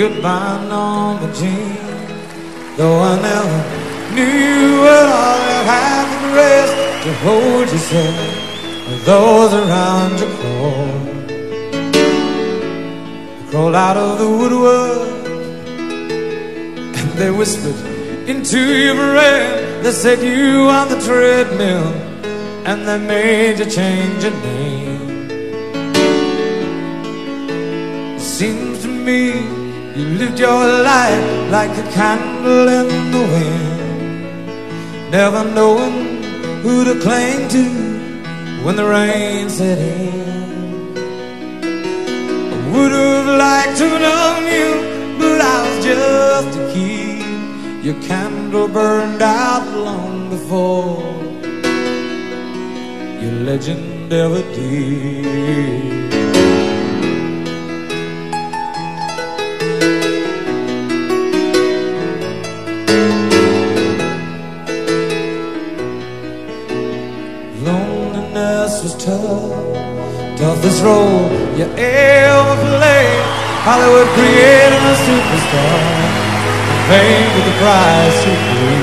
Goodbye, Norma Jean. Though I never knew what all you had to rest to hold yourself with those around you crawl. Crawled out of the woodwork and they whispered into your brain. They said you on the treadmill and they made you change your name. It seems to me you lived your life like a candle in the wind, never knowing who to cling to when the rain set in. I would have liked to know you, but I was just a kid. Your candle burned out long before your legend ever did. Tough, toughest role you ever played. Hollywood created a superstar, fame with the price to pay.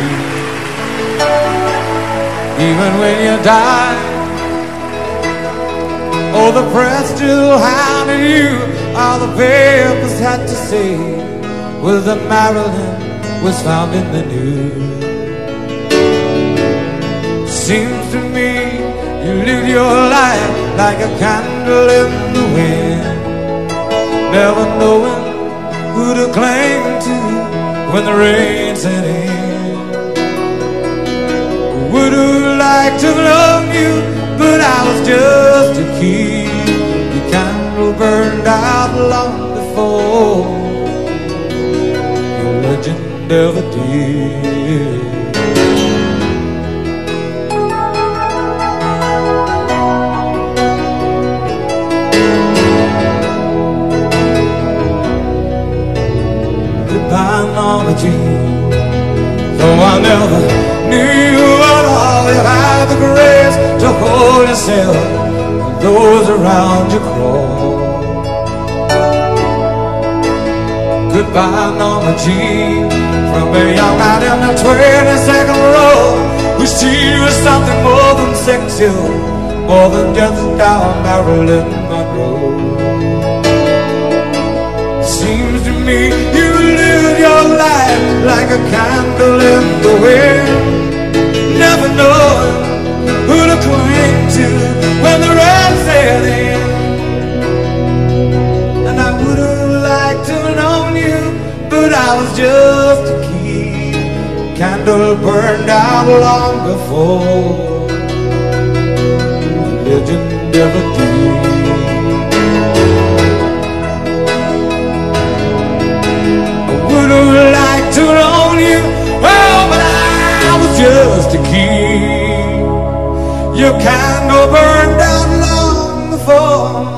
Even when you die, oh, the press still hounded you. All the papers had to say was that Marilyn was found in the news. Seems your life like a candle in the wind, never knowing who to cling to when the rain set in. Would have liked to love you, but I was just a kid. Your candle burned out long before your legend ever did. Jean. Though I never knew what all you had the grace to hold yourself and those around you crawl. Goodbye, Norma Jean, from a young man in the 22nd row who she was something more than sexual, more than just down Marilyn Monroe. Seems to me like a candle in the wind, never knowing who to cling to when the rain set in. And I would have liked to have known you, but I was just a kid. Candle burned out long before a. Your candle burned out long before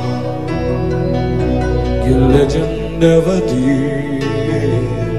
your legend ever did.